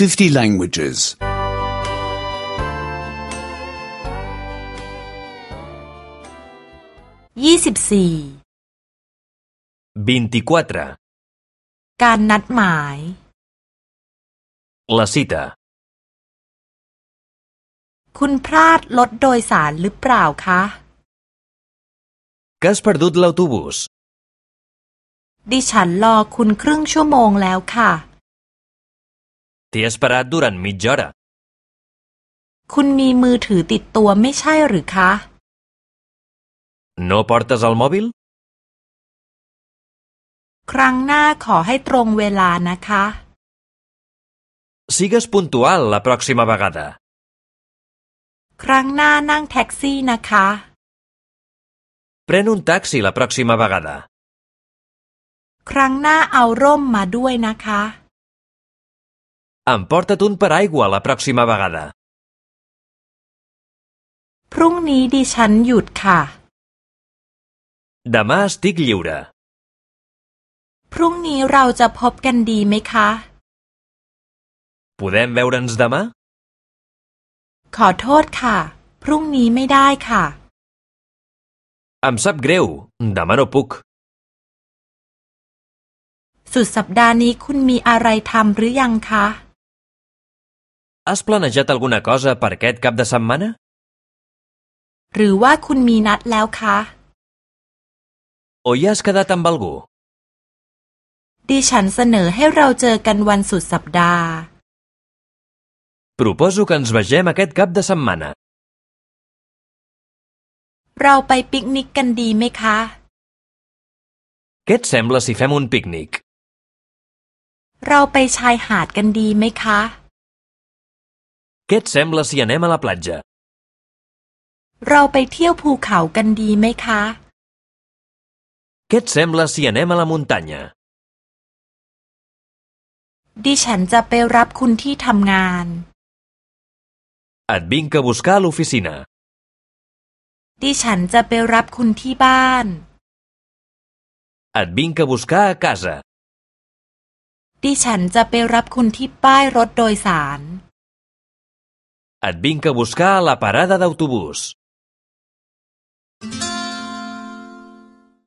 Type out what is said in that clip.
50 languages. ยี่สิบสี่ 24. การนัดหมาย La cita. คุณพลาดรถโดยสารหรือเปล่าคะ Que has perdut l'autobús. ดิฉันรอคุณครึ่งชั่วโมงแล้วค่ะ T'he esperat durant mitja hora. คุณมีมือถือติดตัวไม่ใช่หรือคะ No portes el mòbil? ครั้งหน้าขอให้ตรงเวลานะคะ Sigues puntual la pròxima vegada. ครั้งหน้านั่งแท็กซี่นะคะ Pren un taxi la pròxima vegada. ครั้งหน้าเอาร่มมาด้วยนะคะ Emporta't un paraigua la pròxima vegada. พรุ่งนี้ดิฉันหยุดค่ะ Demà estic lliure. พรุ่งนี้เราจะพบกันดีไหมคะ Podem veure'ns demà? ขอโทษค่ะ พรุ่งนี้ไม่ได้ค่ะ Em sap greu. Demà no puc. สุดสัปดาห์นี้คุณมีอะไรทำหรือยังคะ Has planejat alguna cosa per aquest cap de setmana? หรือว่าคุณมีนัดแล้วคะ O ja has quedat amb algú? ดิฉันเสนอให้เราเจอกันวันสุดสัปดาห์ Proposo que ens vegem aquest cap de setmana. เราไปปิกนิกกันดีไหมคะ Què et sembla si fem un pícnic? เราไปชายหาดกันดีไหมคะ Què et sembla si anem a la platja? เราไปเที่ยวภูเขากันดีไหมคะ Què et sembla si anem a la muntanya? ดิฉันจะไปรับคุณที่ทำงาน Et vinc a buscar a l'oficina. ดิฉันจะไปรับคุณที่บ้าน Et vinc a buscar a casa. ดิฉันจะไปรับคุณที่ป้ายรถโดยสาร Et vinc a buscar a la parada d'autobús.